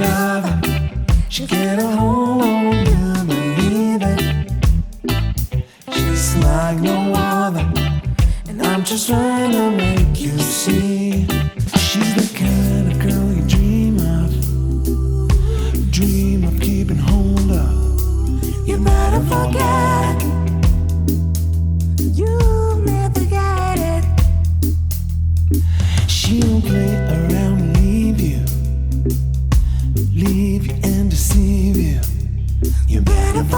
lover. She get a hold on you, believe it. She's like no other, and I'm just trying to make you see. She's the kind of girl you dream of, dream of keeping hold of. You better forget.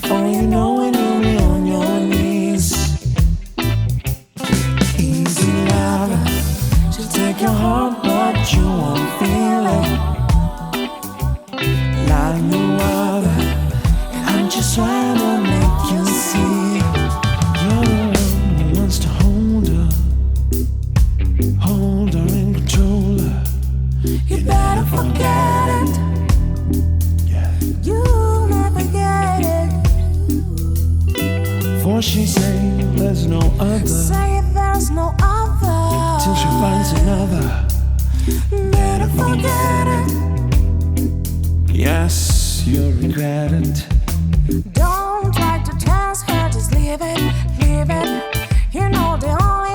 Before you know it, you'll be on your knees. Easy. She'll take your heart, but you won't feel it. Like For she say there's no other. Say there's no other. Till she finds another. Better forget it. Yes, you'll regret it. Don't try to test her, just leave it, leave it. You know the only